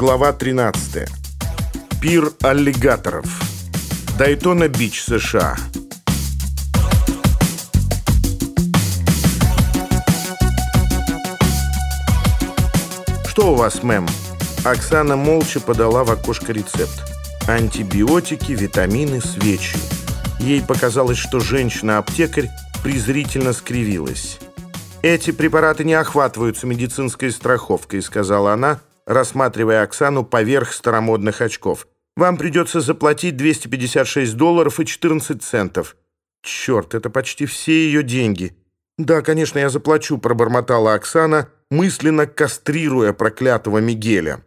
Глава 13. Пир аллигаторов. Дайтона-Бич, США. «Что у вас, мэм?» Оксана молча подала в окошко рецепт. Антибиотики, витамины, свечи. Ей показалось, что женщина-аптекарь презрительно скривилась. «Эти препараты не охватываются медицинской страховкой», — сказала она, — рассматривая Оксану поверх старомодных очков. «Вам придется заплатить 256 долларов и 14 центов». «Черт, это почти все ее деньги». «Да, конечно, я заплачу», — пробормотала Оксана, мысленно кастрируя проклятого Мигеля.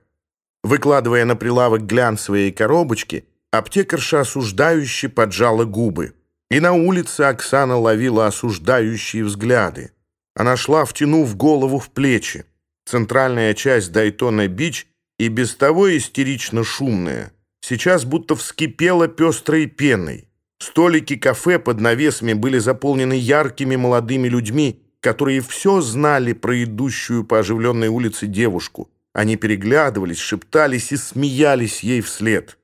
Выкладывая на прилавок глянцевые коробочки, аптекарша осуждающе поджала губы. И на улице Оксана ловила осуждающие взгляды. Она шла, втянув голову в плечи. Центральная часть Дайтона-Бич и без того истерично шумная, сейчас будто вскипела пестрой пеной. Столики кафе под навесами были заполнены яркими молодыми людьми, которые все знали про идущую по оживленной улице девушку. Они переглядывались, шептались и смеялись ей вслед.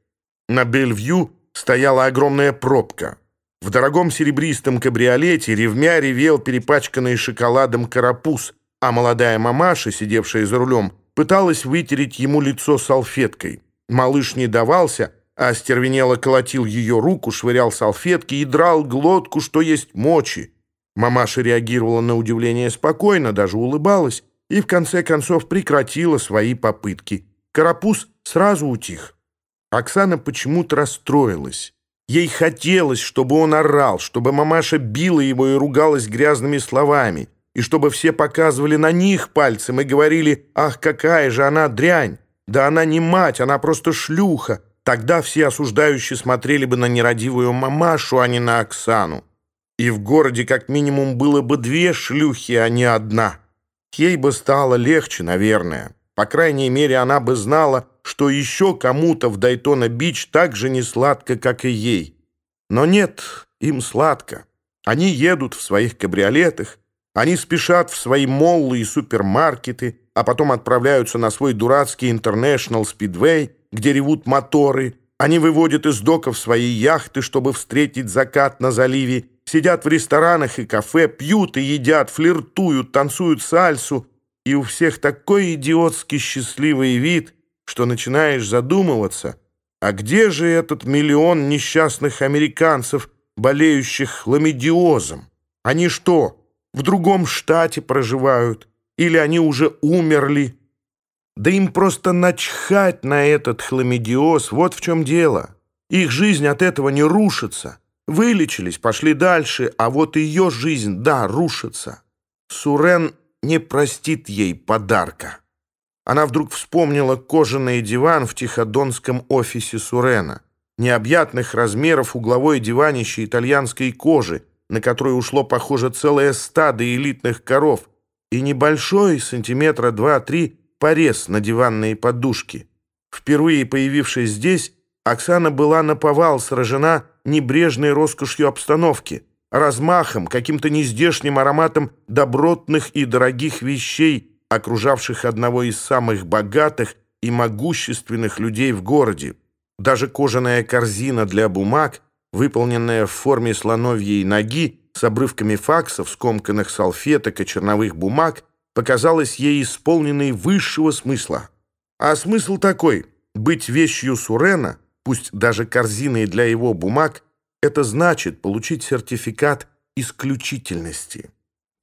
На Бельвью стояла огромная пробка. В дорогом серебристом кабриолете ревмя ревел перепачканный шоколадом карапуз – а молодая мамаша, сидевшая за рулем, пыталась вытереть ему лицо салфеткой. Малыш не давался, а остервенело колотил ее руку, швырял салфетки и драл глотку, что есть мочи. Мамаша реагировала на удивление спокойно, даже улыбалась, и в конце концов прекратила свои попытки. Карапуз сразу утих. Оксана почему-то расстроилась. Ей хотелось, чтобы он орал, чтобы мамаша била его и ругалась грязными словами и чтобы все показывали на них пальцем и говорили «Ах, какая же она дрянь! Да она не мать, она просто шлюха!» Тогда все осуждающие смотрели бы на нерадивую мамашу, а не на Оксану. И в городе как минимум было бы две шлюхи, а не одна. Ей бы стало легче, наверное. По крайней мере, она бы знала, что еще кому-то в Дайтона-Бич так же не сладко, как и ей. Но нет, им сладко. Они спешат в свои моллы и супермаркеты, а потом отправляются на свой дурацкий International Speedway, где ревут моторы. Они выводят из доков свои яхты, чтобы встретить закат на заливе, сидят в ресторанах и кафе, пьют и едят, флиртуют, танцуют сальсу. И у всех такой идиотски счастливый вид, что начинаешь задумываться, а где же этот миллион несчастных американцев, болеющих хламидиозом? Они что, в другом штате проживают, или они уже умерли. Да им просто начхать на этот хламидиоз, вот в чем дело. Их жизнь от этого не рушится. Вылечились, пошли дальше, а вот ее жизнь, да, рушится. Сурен не простит ей подарка. Она вдруг вспомнила кожаный диван в тиходонском офисе Сурена, необъятных размеров угловое диванище итальянской кожи, на который ушло, похоже, целое стадо элитных коров, и небольшой, сантиметра два-три, порез на диванные подушки. Впервые появившись здесь, Оксана была наповал сражена небрежной роскошью обстановки, размахом, каким-то нездешним ароматом добротных и дорогих вещей, окружавших одного из самых богатых и могущественных людей в городе. Даже кожаная корзина для бумаг — выполненная в форме слоновьей ноги с обрывками факсов, скомканных салфеток и черновых бумаг, показалась ей исполненной высшего смысла. А смысл такой — быть вещью Сурена, пусть даже корзиной для его бумаг, это значит получить сертификат исключительности.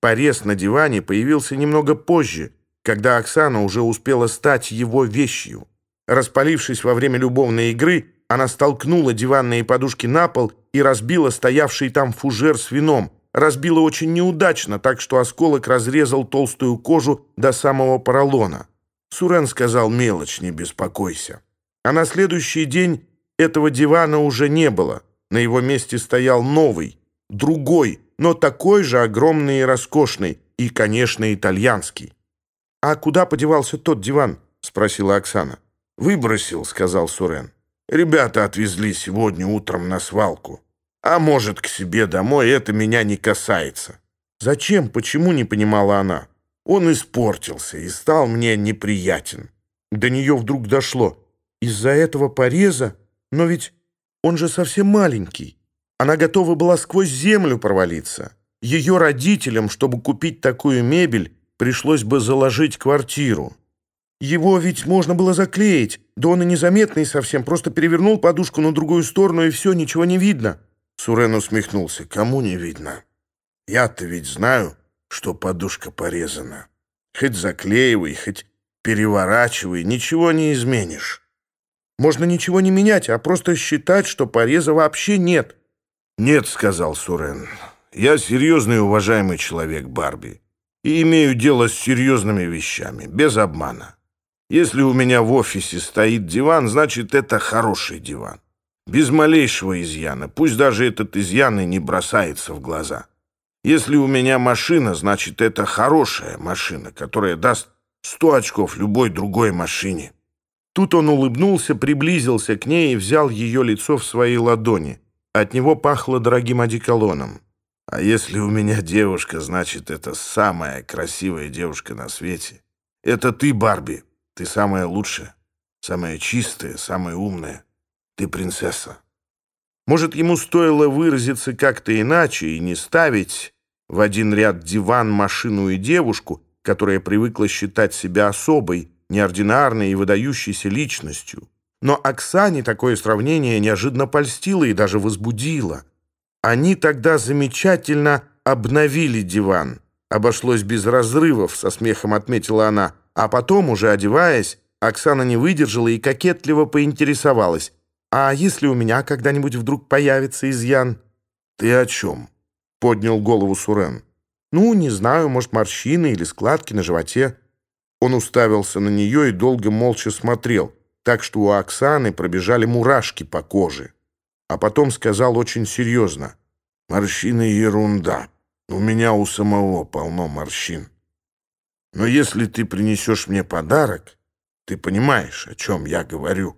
Порез на диване появился немного позже, когда Оксана уже успела стать его вещью. Распалившись во время любовной игры — она столкнула диванные подушки на пол и разбила стоявший там фужер с вином. Разбила очень неудачно, так что осколок разрезал толстую кожу до самого поролона. Сурен сказал «Мелочь, не беспокойся». А на следующий день этого дивана уже не было. На его месте стоял новый, другой, но такой же огромный и роскошный, и, конечно, итальянский. «А куда подевался тот диван?» — спросила Оксана. «Выбросил», — сказал Сурен. Ребята отвезли сегодня утром на свалку. А может, к себе домой это меня не касается. Зачем, почему, не понимала она. Он испортился и стал мне неприятен. До нее вдруг дошло. Из-за этого пореза? Но ведь он же совсем маленький. Она готова была сквозь землю провалиться. Ее родителям, чтобы купить такую мебель, пришлось бы заложить квартиру. Его ведь можно было заклеить, да он и незаметный совсем, просто перевернул подушку на другую сторону, и все, ничего не видно. Сурен усмехнулся. «Кому не видно? Я-то ведь знаю, что подушка порезана. Хоть заклеивай, хоть переворачивай, ничего не изменишь. Можно ничего не менять, а просто считать, что пореза вообще нет». «Нет», — сказал Сурен. «Я серьезный и уважаемый человек, Барби, и имею дело с серьезными вещами, без обмана. Если у меня в офисе стоит диван, значит, это хороший диван. Без малейшего изъяна, пусть даже этот изъян и не бросается в глаза. Если у меня машина, значит, это хорошая машина, которая даст сто очков любой другой машине. Тут он улыбнулся, приблизился к ней и взял ее лицо в свои ладони. От него пахло дорогим одеколоном. Ты самая лучшая, самая чистая, самая умная. Ты принцесса. Может, ему стоило выразиться как-то иначе и не ставить в один ряд диван, машину и девушку, которая привыкла считать себя особой, неординарной и выдающейся личностью. Но Оксане такое сравнение неожиданно польстило и даже возбудило. Они тогда замечательно обновили диван. Обошлось без разрывов, со смехом отметила она – а потом, уже одеваясь, Оксана не выдержала и кокетливо поинтересовалась. «А если у меня когда-нибудь вдруг появится изъян?» «Ты о чем?» — поднял голову Сурен. «Ну, не знаю, может, морщины или складки на животе». Он уставился на нее и долго молча смотрел, так что у Оксаны пробежали мурашки по коже. А потом сказал очень серьезно. «Морщины — ерунда. У меня у самого полно морщин». Но если ты принесешь мне подарок, ты понимаешь, о чем я говорю».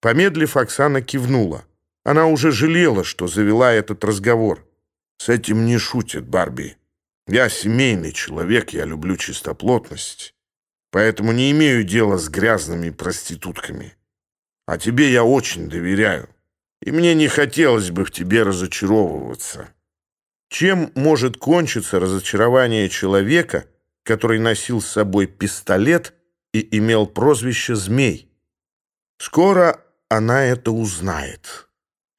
Помедлив, Оксана кивнула. Она уже жалела, что завела этот разговор. «С этим не шутит Барби. Я семейный человек, я люблю чистоплотность, поэтому не имею дела с грязными проститутками. А тебе я очень доверяю, и мне не хотелось бы в тебе разочаровываться». Чем который носил с собой пистолет и имел прозвище «Змей». Скоро она это узнает.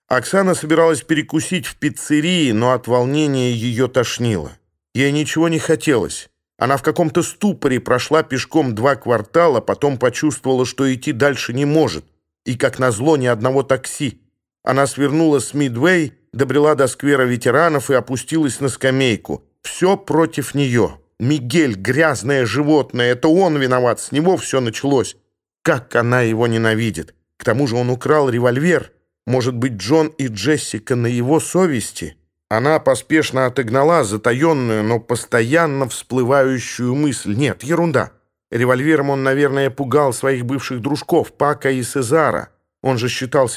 Оксана собиралась перекусить в пиццерии, но от волнения ее тошнило. Ей ничего не хотелось. Она в каком-то ступоре прошла пешком два квартала, потом почувствовала, что идти дальше не может. И, как назло, ни одного такси. Она свернула с Мидвей, добрела до сквера ветеранов и опустилась на скамейку. Все против нее. Мигель, грязное животное, это он виноват, с него все началось. Как она его ненавидит. К тому же он украл револьвер. Может быть, Джон и Джессика на его совести? Она поспешно отогнала затаенную, но постоянно всплывающую мысль. Нет, ерунда. Револьвером он, наверное, пугал своих бывших дружков, Пака и Сезара. Он же считал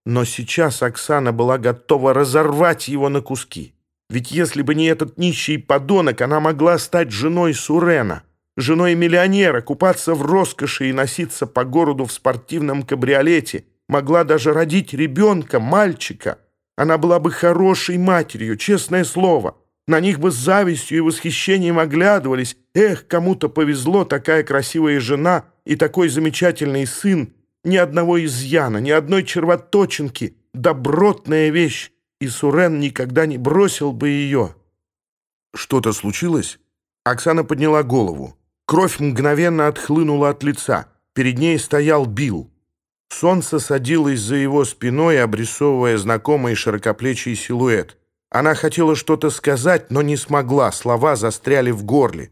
себя ее рыцарем, защитником, ее надеждой и опорой. Да, конечно, он ей помог отделаться от этих бандитов. Но сейчас Оксана была готова разорвать его на куски. Ведь если бы не этот нищий подонок, она могла стать женой Сурена, женой миллионера, купаться в роскоши и носиться по городу в спортивном кабриолете, могла даже родить ребенка, мальчика. Она была бы хорошей матерью, честное слово. На них бы с завистью и восхищением оглядывались. Эх, кому-то повезло, такая красивая жена и такой замечательный сын. Ни одного изъяна, ни одной червоточинки. Добротная вещь и Сурен никогда не бросил бы ее. Что-то случилось? Оксана подняла голову. Кровь мгновенно отхлынула от лица. Перед ней стоял Билл. Солнце садилось за его спиной, обрисовывая знакомый широкоплечий силуэт. Она хотела что-то сказать, но не смогла, слова застряли в горле.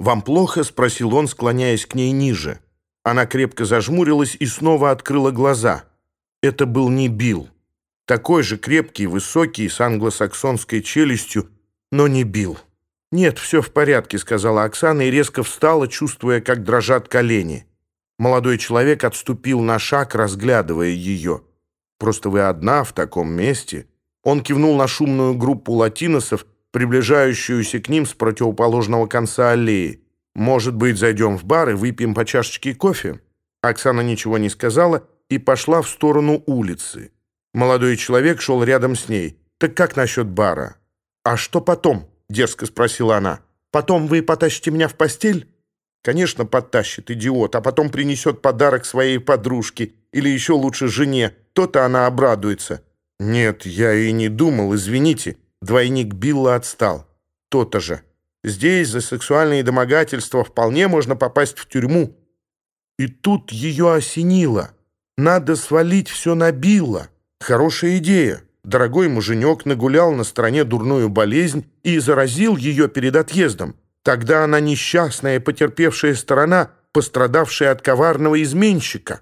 «Вам плохо?» — спросил он, склоняясь к ней ниже. Она крепко зажмурилась и снова открыла глаза. Это был не Билл. Такой же крепкий, высокий, с англосаксонской челюстью, но не Билл. «Нет, все в порядке», — сказала Оксана и резко встала, чувствуя, как дрожат колени. Молодой человек отступил на шаг, разглядывая ее. «Просто вы одна в таком месте». Он кивнул на шумную группу латиносов, приближающуюся к ним с противоположного конца аллеи.«Может быть, зайдем в бар и выпьем по чашечке кофе?» Оксана ничего не сказала и пошла в сторону улицы. Молодой человек шел рядом с ней. «Так как насчет бара?» «А что потом?» — дерзко спросила она. «Потом вы потащите меня в постель?» «Конечно, потащит, идиот, а потом принесет подарок своей подружке или еще лучше жене. То-то она обрадуется». «Нет, я и не думал, извините». Двойник Билла отстал. То-то же. Здесь за сексуальные домогательства вполне можно попасть в тюрьму. И тут ее осенило. Надо свалить все на Билла. Хорошая идея. Дорогой муженек нагулял на стороне дурную болезнь и заразил ее перед отъездом. Тогда она несчастная, потерпевшая сторона, пострадавшая от коварного изменщика.